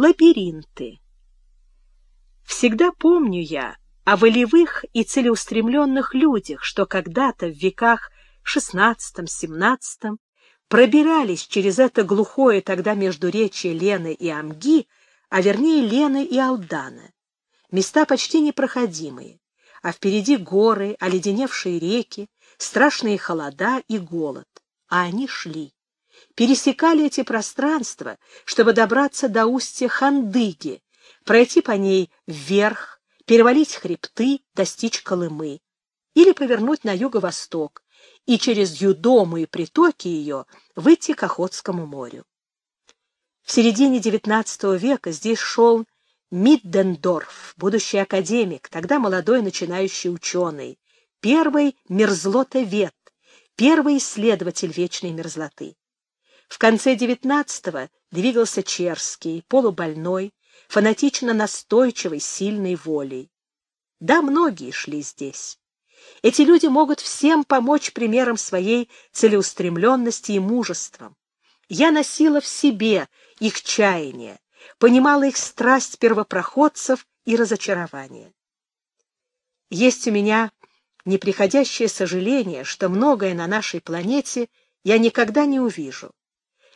Лабиринты. Всегда помню я о волевых и целеустремленных людях, что когда-то в веках XVI-XVII пробирались через это глухое тогда междуречие Лены и Амги, а вернее Лены и Алдана. Места почти непроходимые, а впереди горы, оледеневшие реки, страшные холода и голод. А они шли пересекали эти пространства, чтобы добраться до устья Хандыги, пройти по ней вверх, перевалить хребты, достичь Колымы, или повернуть на юго-восток и через Юдому и притоки ее выйти к Охотскому морю. В середине XIX века здесь шел Миддендорф, будущий академик, тогда молодой начинающий ученый, первый мерзлотовед, первый исследователь вечной мерзлоты. В конце XIX двигался Черский, полубольной, фанатично настойчивой, сильной волей. Да, многие шли здесь. Эти люди могут всем помочь примером своей целеустремленности и мужеством. Я носила в себе их чаяние, понимала их страсть первопроходцев и разочарование. Есть у меня неприходящее сожаление, что многое на нашей планете я никогда не увижу.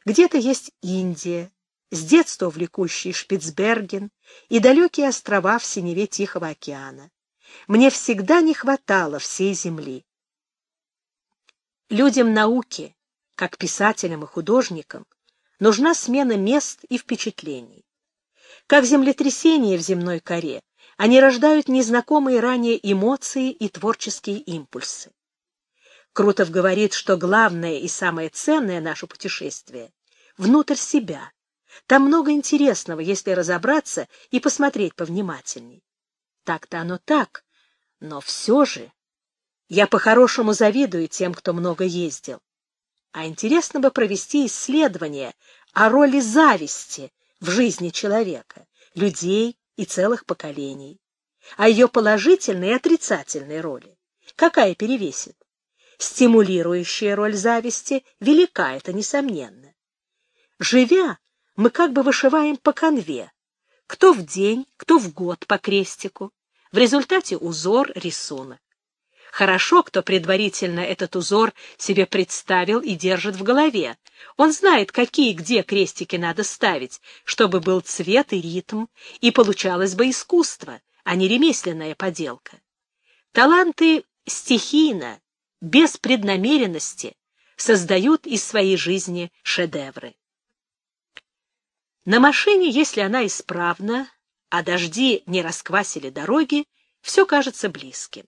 Где-то есть Индия, с детства влекущий Шпицберген и далекие острова в синеве Тихого океана. Мне всегда не хватало всей земли. Людям науки, как писателям и художникам, нужна смена мест и впечатлений. Как землетрясения в земной коре, они рождают незнакомые ранее эмоции и творческие импульсы. Крутов говорит, что главное и самое ценное наше путешествие — внутрь себя. Там много интересного, если разобраться и посмотреть повнимательней. Так-то оно так, но все же я по-хорошему завидую тем, кто много ездил. А интересно бы провести исследование о роли зависти в жизни человека, людей и целых поколений, о ее положительной и отрицательной роли. Какая перевесит? Стимулирующая роль зависти велика, это несомненно. Живя, мы как бы вышиваем по конве, кто в день, кто в год по крестику. В результате узор, рисунок. Хорошо, кто предварительно этот узор себе представил и держит в голове. Он знает, какие где крестики надо ставить, чтобы был цвет и ритм, и получалось бы искусство, а не ремесленная поделка. Таланты стихийно, без преднамеренности создают из своей жизни шедевры. На машине, если она исправна, а дожди не расквасили дороги, все кажется близким.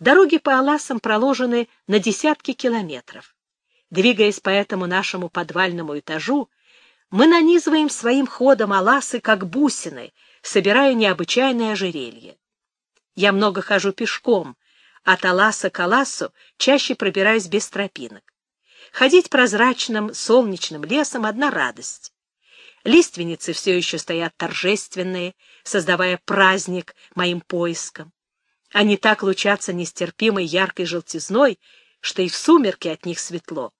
Дороги по Аласам проложены на десятки километров. Двигаясь по этому нашему подвальному этажу, мы нанизываем своим ходом Аласы как бусины, собирая необычайное ожерелье. Я много хожу пешком, от Аласа к Аласу чаще пробираюсь без тропинок. Ходить прозрачным солнечным лесом — одна радость. Лиственницы все еще стоят торжественные, создавая праздник моим поискам. Они так лучатся нестерпимой яркой желтизной, что и в сумерки от них светло.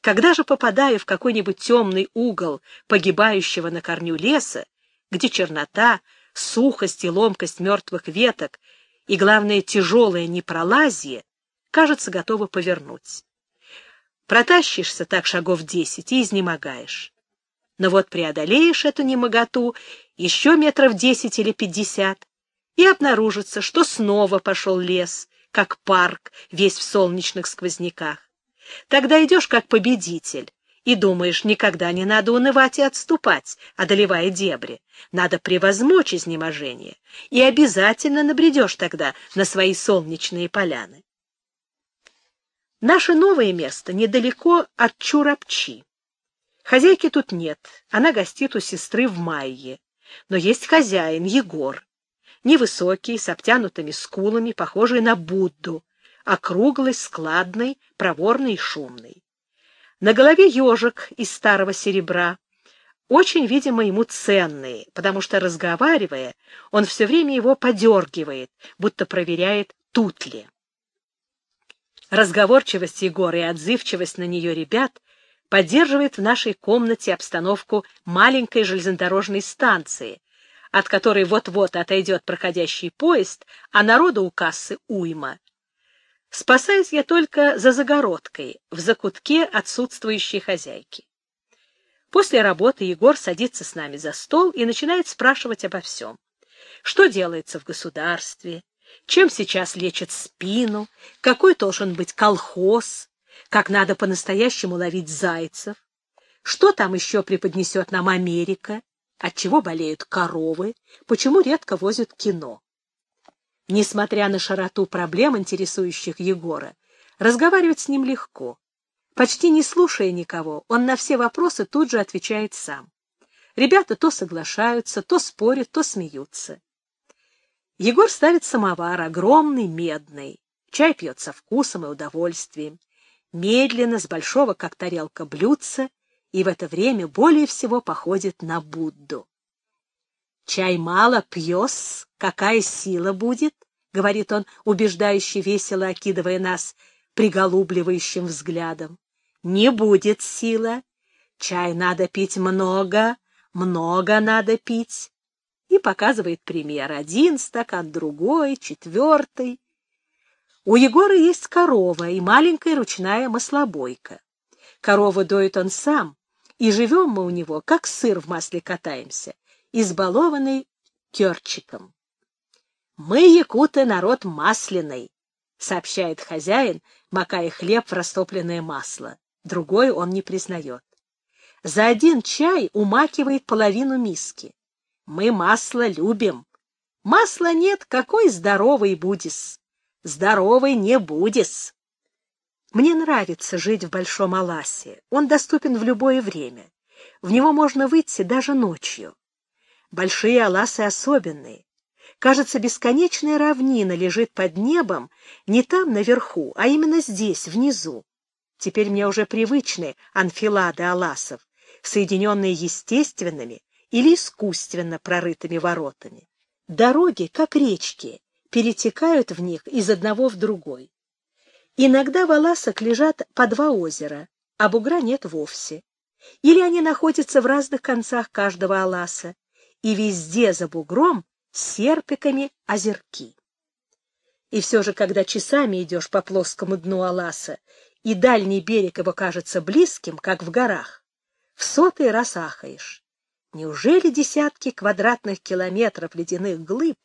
Когда же попадаю в какой-нибудь темный угол погибающего на корню леса, где чернота, сухость и ломкость мертвых веток и, главное, тяжелое непролазие, кажется, готово повернуть. Протащишься так шагов десять и изнемогаешь. Но вот преодолеешь эту немоготу еще метров десять или пятьдесят, и обнаружится, что снова пошел лес, как парк, весь в солнечных сквозняках. Тогда идешь как победитель, и думаешь, никогда не надо унывать и отступать, одолевая дебри. Надо превозмочь изнеможение, и обязательно набредешь тогда на свои солнечные поляны. Наше новое место недалеко от Чурапчи. Хозяйки тут нет, она гостит у сестры в Майе. Но есть хозяин, Егор. Невысокий, с обтянутыми скулами, похожий на Будду, округлый, складный, проворный и шумный. На голове ежик из старого серебра, очень, видимо, ему ценный, потому что, разговаривая, он все время его подергивает, будто проверяет, тут ли. Разговорчивость Егора и отзывчивость на нее ребят поддерживает в нашей комнате обстановку маленькой железнодорожной станции, от которой вот-вот отойдет проходящий поезд, а народу у кассы уйма. Спасаюсь я только за загородкой, в закутке отсутствующей хозяйки. После работы Егор садится с нами за стол и начинает спрашивать обо всем. Что делается в государстве, чем сейчас лечат спину, какой должен быть колхоз, как надо по-настоящему ловить зайцев, что там еще преподнесет нам Америка, от чего болеют коровы, почему редко возят кино. Несмотря на широту проблем, интересующих Егора, разговаривать с ним легко. Почти не слушая никого, он на все вопросы тут же отвечает сам. Ребята то соглашаются, то спорят, то смеются. Егор ставит самовар, огромный, медный. Чай пьет со вкусом и удовольствием. Медленно, с большого, как тарелка, блюдца, и в это время более всего походит на Будду. «Чай мало пьёс, какая сила будет?» — говорит он, убеждающе весело окидывая нас приголубливающим взглядом. «Не будет сила. Чай надо пить много, много надо пить». И показывает пример. Один стакан, другой, четвертый. У Егора есть корова и маленькая ручная маслобойка. Корову доит он сам, и живем мы у него, как сыр в масле катаемся избалованный керчиком. «Мы, якуты, народ масляный», — сообщает хозяин, макая хлеб в растопленное масло. Другой он не признает. За один чай умакивает половину миски. Мы масло любим. Масла нет, какой здоровый будес. Здоровый не будес. Мне нравится жить в Большом Аласе. Он доступен в любое время. В него можно выйти даже ночью. Большие аласы особенные. Кажется, бесконечная равнина лежит под небом не там наверху, а именно здесь, внизу. Теперь мне уже привычны анфилады аласов, соединенные естественными или искусственно прорытыми воротами. Дороги, как речки, перетекают в них из одного в другой. Иногда в Аласах лежат по два озера, а бугра нет вовсе. Или они находятся в разных концах каждого Аласа, и везде за бугром серпиками озерки. И все же, когда часами идешь по плоскому дну Аласа, и дальний берег его кажется близким, как в горах, в сотый раз ахаешь. Неужели десятки квадратных километров ледяных глыб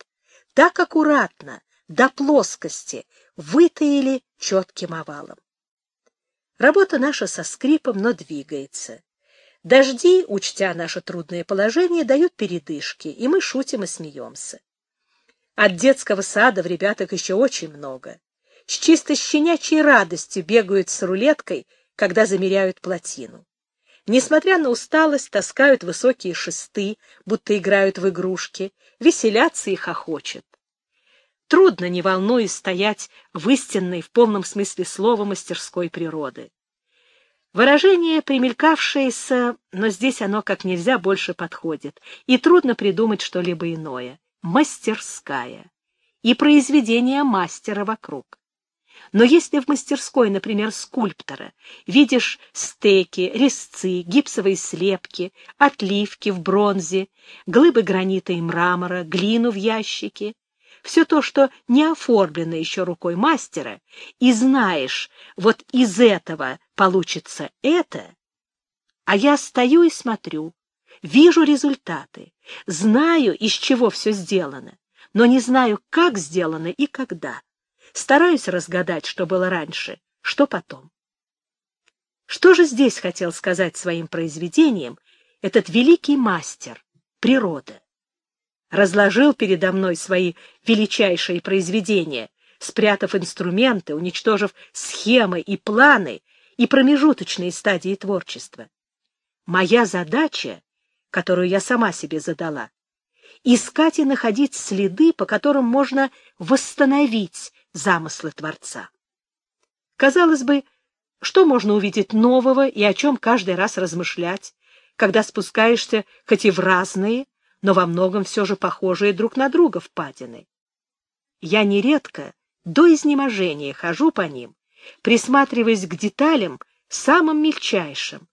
так аккуратно, до плоскости, вытаили четким овалом? Работа наша со скрипом, но двигается. Дожди, учтя наше трудное положение, дают передышки, и мы шутим и смеемся. От детского сада в ребятах еще очень много. С чисто щенячьей радостью бегают с рулеткой, когда замеряют плотину. Несмотря на усталость, таскают высокие шесты, будто играют в игрушки, веселятся и хохочут. Трудно, не волнуясь, стоять в истинной, в полном смысле слова, мастерской природы. Выражение примелькавшееся, но здесь оно как нельзя больше подходит, и трудно придумать что-либо иное. Мастерская. И произведение мастера вокруг. Но если в мастерской, например, скульптора, видишь стеки, резцы, гипсовые слепки, отливки в бронзе, глыбы гранита и мрамора, глину в ящике, все то, что не оформлено еще рукой мастера, и знаешь, вот из этого получится это, а я стою и смотрю, вижу результаты, знаю, из чего все сделано, но не знаю, как сделано и когда. Стараюсь разгадать, что было раньше, что потом. Что же здесь хотел сказать своим произведением этот великий мастер, природа? разложил передо мной свои величайшие произведения, спрятав инструменты, уничтожив схемы и планы и промежуточные стадии творчества. Моя задача, которую я сама себе задала, искать и находить следы, по которым можно восстановить замыслы Творца. Казалось бы, что можно увидеть нового и о чем каждый раз размышлять, когда спускаешься хоть и в разные, но во многом все же похожие друг на друга впадины. Я нередко до изнеможения хожу по ним, присматриваясь к деталям самым мельчайшим,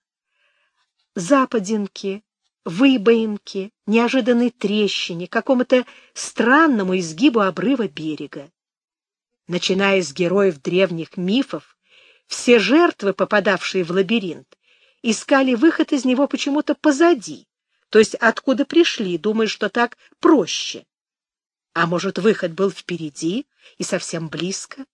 западинке, выбоинке, неожиданной трещине, какому-то странному изгибу обрыва берега. Начиная с героев древних мифов, все жертвы, попадавшие в лабиринт, искали выход из него почему-то позади, то есть откуда пришли, думая, что так проще. А может, выход был впереди и совсем близко?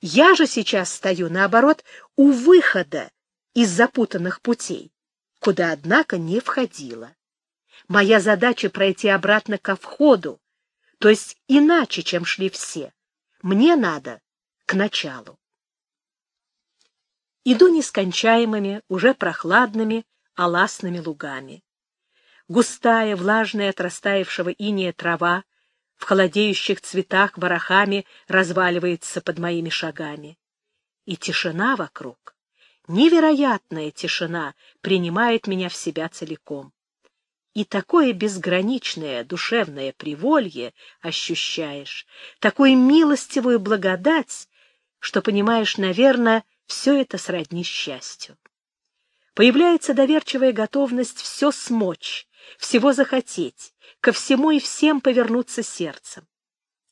Я же сейчас стою, наоборот, у выхода из запутанных путей, куда, однако, не входила. Моя задача — пройти обратно ко входу, то есть иначе, чем шли все. Мне надо к началу. Иду нескончаемыми, уже прохладными, аласными лугами. Густая, влажная от растаявшего иния трава в холодеющих цветах ворохами разваливается под моими шагами. И тишина вокруг, невероятная тишина, принимает меня в себя целиком. И такое безграничное душевное приволье ощущаешь, такую милостивую благодать, что понимаешь, наверное, все это сродни счастью. Появляется доверчивая готовность все смочь, всего захотеть, ко всему и всем повернуться сердцем.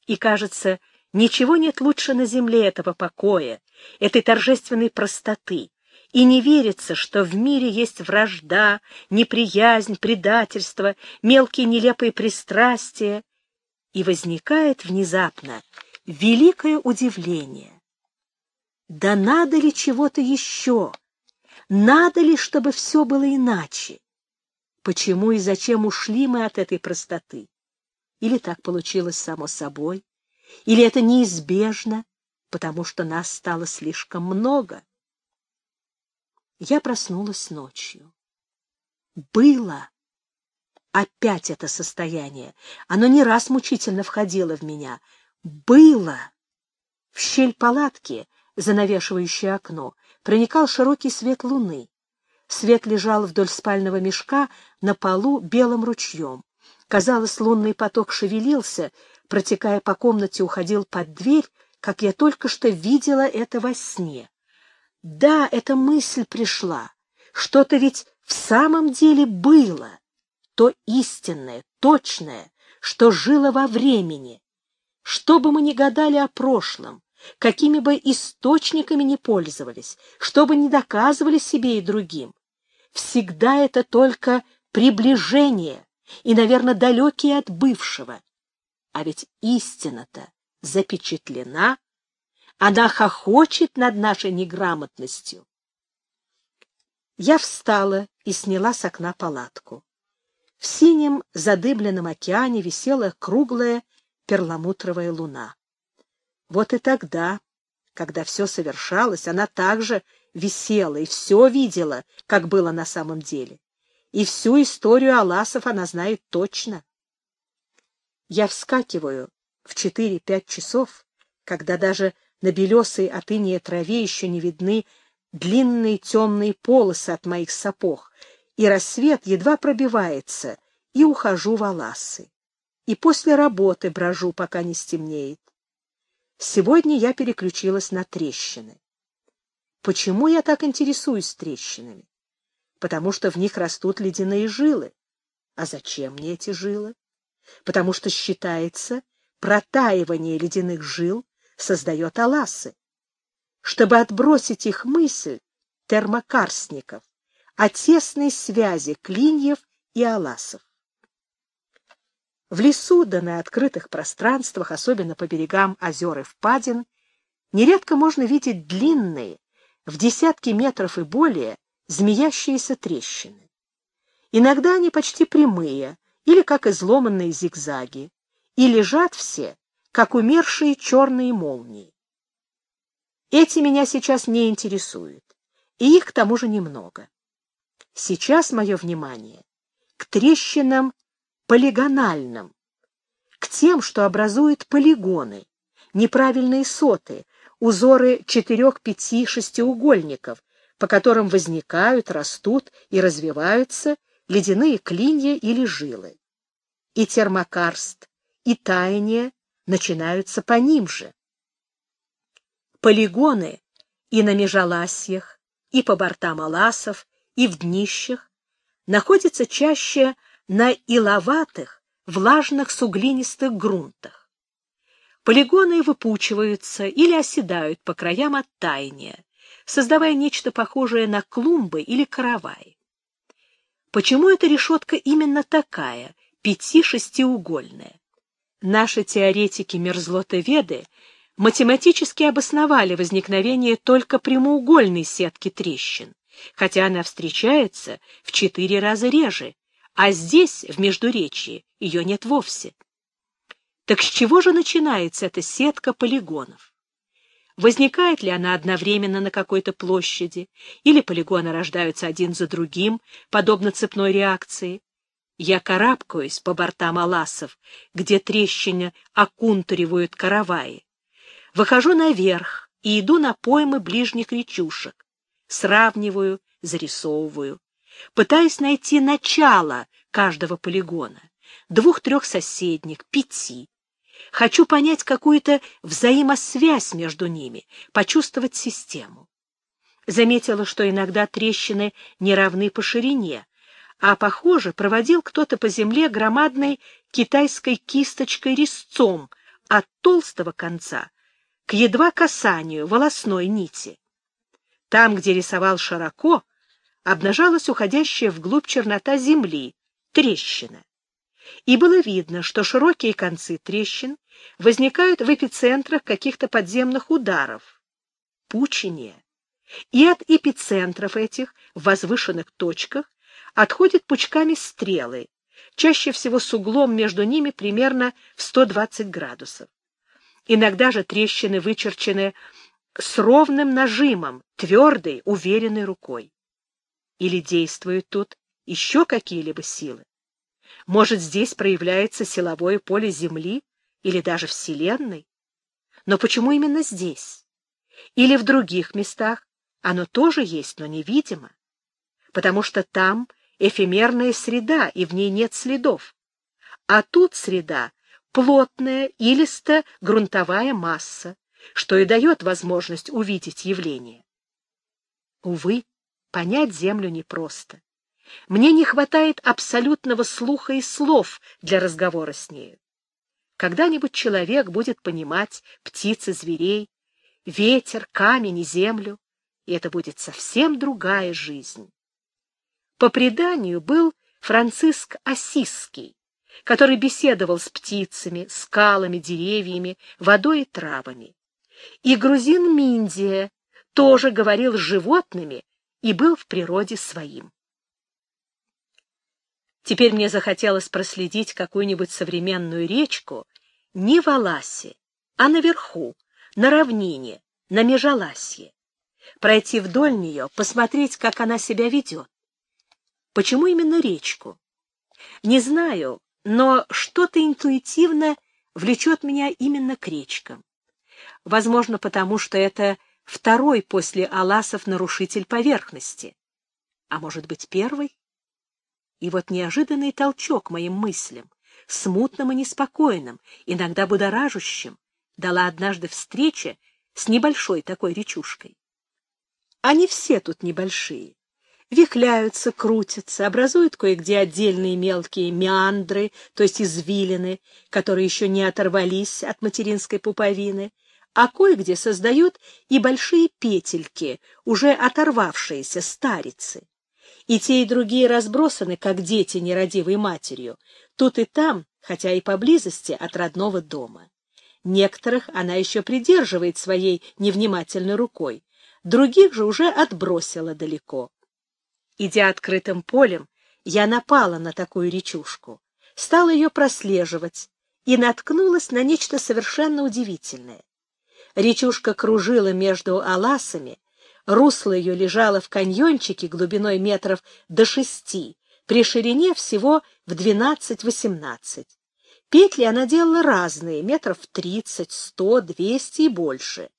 И, кажется, ничего нет лучше на земле этого покоя, этой торжественной простоты, и не верится, что в мире есть вражда, неприязнь, предательство, мелкие нелепые пристрастия, и возникает внезапно великое удивление. Да надо ли чего-то еще? Надо ли, чтобы все было иначе? Почему и зачем ушли мы от этой простоты? Или так получилось само собой? Или это неизбежно, потому что нас стало слишком много? Я проснулась ночью. Было. Опять это состояние. Оно не раз мучительно входило в меня. Было. В щель палатки занавешивающее окно, проникал широкий свет луны. Свет лежал вдоль спального мешка на полу белым ручьем. Казалось, лунный поток шевелился, протекая по комнате, уходил под дверь, как я только что видела это во сне. Да, эта мысль пришла. Что-то ведь в самом деле было. То истинное, точное, что жило во времени. Что бы мы ни гадали о прошлом, какими бы источниками ни пользовались, что бы ни доказывали себе и другим. Всегда это только приближение и, наверное, далекие от бывшего. А ведь истина-то запечатлена, она хохочет над нашей неграмотностью. Я встала и сняла с окна палатку. В синем задыбленном океане висела круглая перламутровая луна. Вот и тогда, когда все совершалось, она также висела и все видела, как было на самом деле. И всю историю Аласов она знает точно. Я вскакиваю в четыре-пять часов, когда даже на белесой от иния траве еще не видны длинные темные полосы от моих сапог, и рассвет едва пробивается, и ухожу в Аласы. И после работы брожу, пока не стемнеет. Сегодня я переключилась на трещины. Почему я так интересуюсь трещинами? Потому что в них растут ледяные жилы. А зачем мне эти жилы? Потому что считается, протаивание ледяных жил создает аласы. Чтобы отбросить их мысль термокарстников о тесной связи клиньев и аласов. В лесу да на открытых пространствах, особенно по берегам озер и впадин, нередко можно видеть длинные, в десятки метров и более, змеящиеся трещины. Иногда они почти прямые, или как изломанные зигзаги, и лежат все, как умершие черные молнии. Эти меня сейчас не интересуют, и их к тому же немного. Сейчас мое внимание к трещинам полигональным, к тем, что образуют полигоны, неправильные соты, узоры четырех-пяти шестиугольников, по которым возникают, растут и развиваются ледяные клинья или жилы. И термокарст, и таяние начинаются по ним же. Полигоны и на межаласьях, и по бортам аласов, и в днищах находится чаще на иловатых, влажных суглинистых грунтах. Полигоны выпучиваются или оседают по краям от таяния, создавая нечто похожее на клумбы или караваи. Почему эта решетка именно такая, пяти-шестиугольная? Наши теоретики-мерзлотоведы математически обосновали возникновение только прямоугольной сетки трещин, хотя она встречается в четыре раза реже, а здесь, в Междуречии, ее нет вовсе. Так с чего же начинается эта сетка полигонов? Возникает ли она одновременно на какой-то площади, или полигоны рождаются один за другим, подобно цепной реакции? Я карабкаюсь по бортам аласов, где трещины окунтуривают караваи. Выхожу наверх и иду на поймы ближних речушек. Сравниваю, зарисовываю. Пытаюсь найти начало каждого полигона. Двух-трех соседних, пяти. Хочу понять какую-то взаимосвязь между ними, почувствовать систему. Заметила, что иногда трещины не равны по ширине, а, похоже, проводил кто-то по земле громадной китайской кисточкой резцом от толстого конца к едва касанию волосной нити. Там, где рисовал широко, обнажалась уходящая вглубь чернота земли, трещина. И было видно, что широкие концы трещин возникают в эпицентрах каких-то подземных ударов, пучения. И от эпицентров этих в возвышенных точках отходят пучками стрелы, чаще всего с углом между ними примерно в 120 градусов. Иногда же трещины вычерчены с ровным нажимом, твердой, уверенной рукой. Или действуют тут еще какие-либо силы? Может, здесь проявляется силовое поле Земли или даже Вселенной? Но почему именно здесь? Или в других местах оно тоже есть, но невидимо? Потому что там эфемерная среда, и в ней нет следов. А тут среда плотная, илисто-грунтовая масса, что и дает возможность увидеть явление. Увы, понять Землю непросто. Мне не хватает абсолютного слуха и слов для разговора с нею. Когда-нибудь человек будет понимать птиц и зверей, ветер, камень и землю, и это будет совсем другая жизнь. По преданию был Франциск Осиский, который беседовал с птицами, скалами, деревьями, водой и травами. И грузин Миндия тоже говорил с животными и был в природе своим. Теперь мне захотелось проследить какую-нибудь современную речку не в Аласе, а наверху, на равнине, на Межаласье. Пройти вдоль нее, посмотреть, как она себя ведет. Почему именно речку? Не знаю, но что-то интуитивно влечет меня именно к речкам. Возможно, потому что это второй после Аласов нарушитель поверхности. А может быть, первый? И вот неожиданный толчок моим мыслям, смутным и неспокойным, иногда будоражущим, дала однажды встреча с небольшой такой речушкой. Они все тут небольшие вихляются, крутятся, образуют кое-где отдельные мелкие меандры, то есть извилины, которые еще не оторвались от материнской пуповины, а кое-где создают и большие петельки, уже оторвавшиеся старицы. И те, и другие разбросаны, как дети нерадивой матерью, тут и там, хотя и поблизости от родного дома. Некоторых она еще придерживает своей невнимательной рукой, других же уже отбросила далеко. Идя открытым полем, я напала на такую речушку, стала ее прослеживать и наткнулась на нечто совершенно удивительное. Речушка кружила между аласами, русло ее лежало в каньончике глубиной метров до шести, при ширине всего в двенадцать-восемнадцать. Петли она делала разные, метров тридцать, сто, двести и больше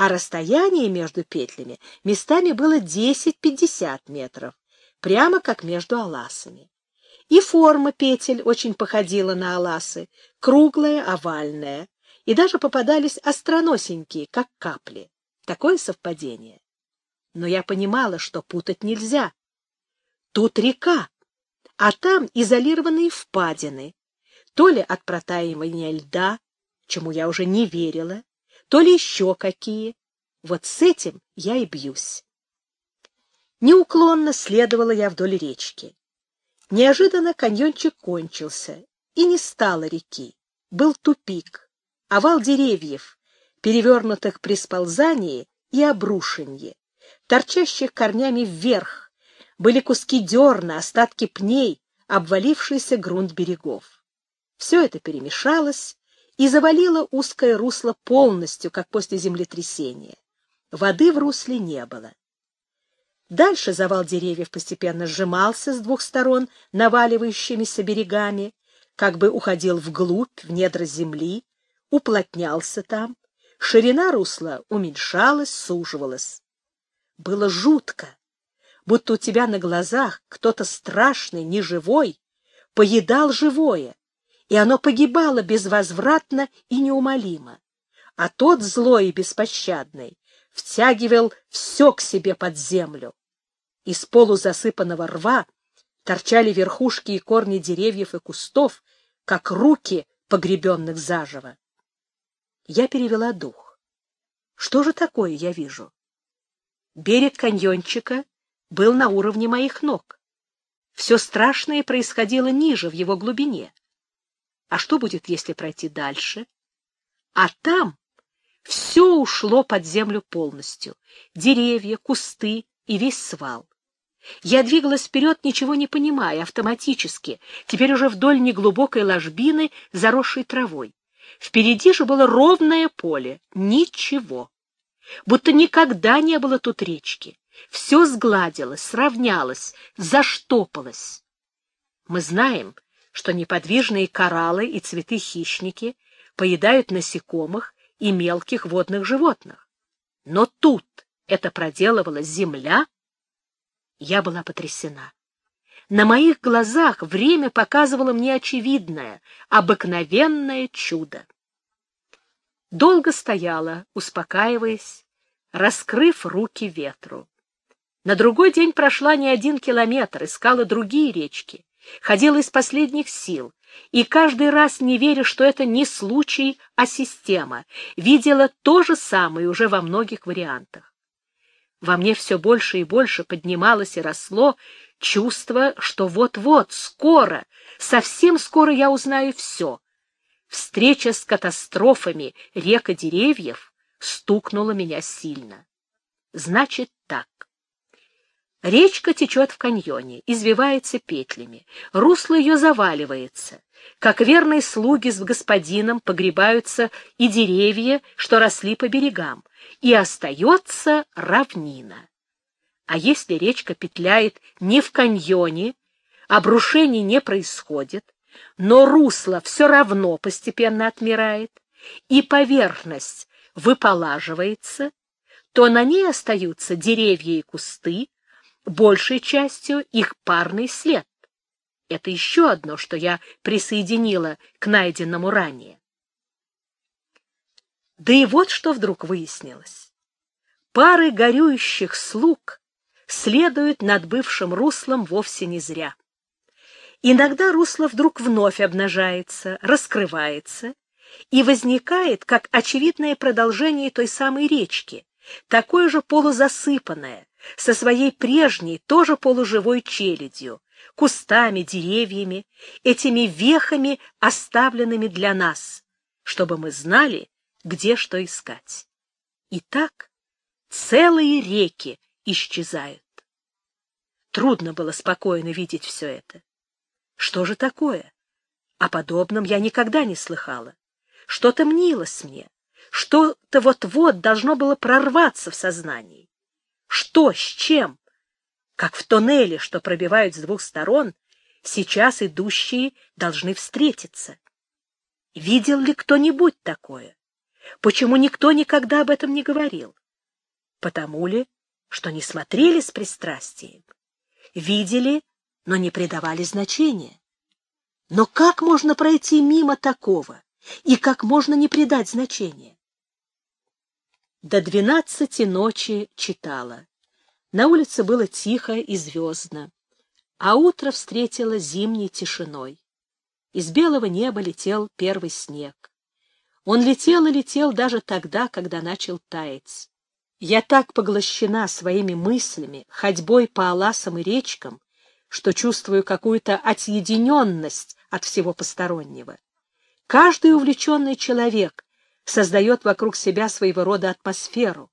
а расстояние между петлями местами было 10-50 метров, прямо как между аласами. И форма петель очень походила на аласы, круглая, овальная, и даже попадались остроносенькие, как капли. Такое совпадение. Но я понимала, что путать нельзя. Тут река, а там изолированные впадины, то ли от протаивания льда, чему я уже не верила, то ли еще какие. Вот с этим я и бьюсь. Неуклонно следовала я вдоль речки. Неожиданно каньончик кончился, и не стало реки. Был тупик, овал деревьев, перевернутых при сползании и обрушенье, торчащих корнями вверх, были куски дерна, остатки пней, обвалившийся грунт берегов. Все это перемешалось и завалило узкое русло полностью, как после землетрясения. Воды в русле не было. Дальше завал деревьев постепенно сжимался с двух сторон наваливающимися берегами, как бы уходил вглубь, в недра земли, уплотнялся там, ширина русла уменьшалась, суживалась. Было жутко, будто у тебя на глазах кто-то страшный, неживой, поедал живое, и оно погибало безвозвратно и неумолимо. А тот злой и беспощадный втягивал все к себе под землю. Из полузасыпанного рва торчали верхушки и корни деревьев и кустов, как руки погребенных заживо. Я перевела дух. Что же такое я вижу? Берег каньончика был на уровне моих ног. Все страшное происходило ниже, в его глубине. А что будет, если пройти дальше? А там все ушло под землю полностью. Деревья, кусты и весь свал. Я двигалась вперед, ничего не понимая, автоматически, теперь уже вдоль неглубокой ложбины, заросшей травой. Впереди же было ровное поле, ничего. Будто никогда не было тут речки. Все сгладилось, сравнялось, заштопалось. Мы знаем, что неподвижные кораллы и цветы-хищники поедают насекомых и мелких водных животных. Но тут это проделывала земля, я была потрясена. На моих глазах время показывало мне очевидное, обыкновенное чудо. Долго стояла, успокаиваясь, раскрыв руки ветру. На другой день прошла не один километр, искала другие речки, ходила из последних сил, и каждый раз, не веря, что это не случай, а система, видела то же самое уже во многих вариантах. Во мне все больше и больше поднималось и росло чувство, что вот-вот, скоро, совсем скоро я узнаю все. Встреча с катастрофами река деревьев стукнула меня сильно. Значит так. Речка течет в каньоне, извивается петлями, русло ее заваливается. Как верные слуги с господином погребаются и деревья, что росли по берегам, и остается равнина. А если речка петляет не в каньоне, обрушений не происходит, но русло все равно постепенно отмирает, и поверхность выполаживается, то на ней остаются деревья и кусты, большей частью их парный след. Это еще одно, что я присоединила к найденному ранее. Да и вот что вдруг выяснилось. Пары горюющих слуг следуют над бывшим руслом вовсе не зря. Иногда русло вдруг вновь обнажается, раскрывается и возникает как очевидное продолжение той самой речки, такое же полузасыпанное, со своей прежней, тоже полуживой челядью, кустами, деревьями, этими вехами, оставленными для нас, чтобы мы знали, где что искать. И так целые реки исчезают. Трудно было спокойно видеть все это. Что же такое? О подобном я никогда не слыхала. Что-то мнилось мне, что-то вот-вот должно было прорваться в сознании. Что, с чем? Как в тоннеле, что пробивают с двух сторон, сейчас идущие должны встретиться. Видел ли кто-нибудь такое? Почему никто никогда об этом не говорил? Потому ли, что не смотрели с пристрастием? Видели, но не придавали значения? Но как можно пройти мимо такого? И как можно не придать значения? До двенадцати ночи читала. На улице было тихо и звездно. а утро встретило зимней тишиной. Из белого неба летел первый снег. Он летел и летел даже тогда, когда начал таять. Я так поглощена своими мыслями, ходьбой по аласам и речкам, что чувствую какую-то отъединенность от всего постороннего. Каждый увлеченный человек создает вокруг себя своего рода атмосферу,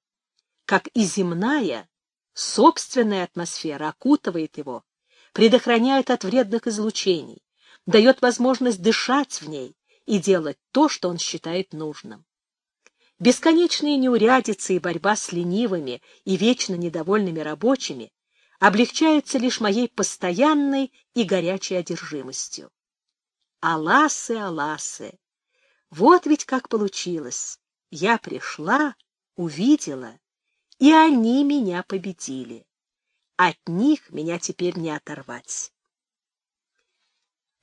как и земная, собственная атмосфера окутывает его, предохраняет от вредных излучений, дает возможность дышать в ней и делать то, что он считает нужным. Бесконечные неурядицы и борьба с ленивыми и вечно недовольными рабочими облегчаются лишь моей постоянной и горячей одержимостью. Аласы, аласы! Вот ведь как получилось. Я пришла, увидела, и они меня победили. От них меня теперь не оторвать.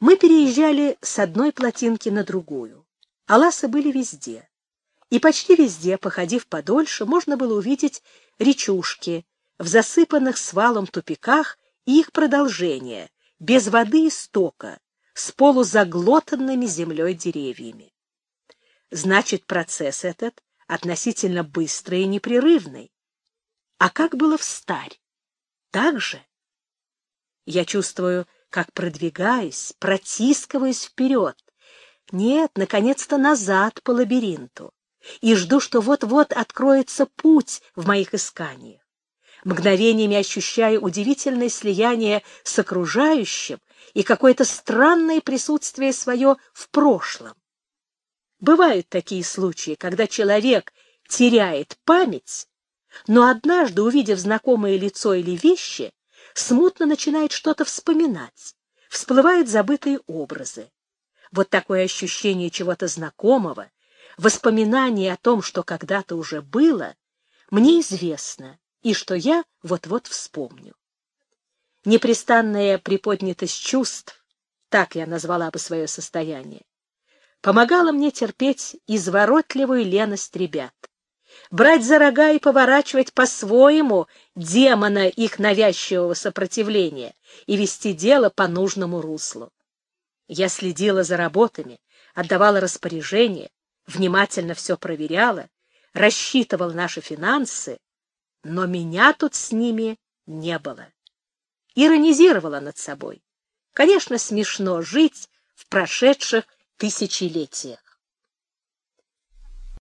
Мы переезжали с одной плотинки на другую. Аласы были везде. И почти везде, походив подольше, можно было увидеть речушки в засыпанных свалом тупиках и их продолжение, без воды и стока, с полузаглотанными землей деревьями. Значит, процесс этот относительно быстрый и непрерывный. А как было в старь? Так же? Я чувствую, как продвигаюсь, протискиваюсь вперед. Нет, наконец-то назад по лабиринту. И жду, что вот-вот откроется путь в моих исканиях. Мгновениями ощущаю удивительное слияние с окружающим и какое-то странное присутствие свое в прошлом. Бывают такие случаи, когда человек теряет память, но однажды, увидев знакомое лицо или вещи, смутно начинает что-то вспоминать, всплывают забытые образы. Вот такое ощущение чего-то знакомого, воспоминание о том, что когда-то уже было, мне известно, и что я вот-вот вспомню. Непрестанная приподнятость чувств, так я назвала бы свое состояние, помогала мне терпеть изворотливую леность ребят брать за рога и поворачивать по-своему демона их навязчивого сопротивления и вести дело по нужному руслу. Я следила за работами, отдавала распоряжения, внимательно все проверяла, рассчитывала наши финансы, но меня тут с ними не было. Иронизировала над собой. Конечно, смешно жить в прошедших тысячелетиях.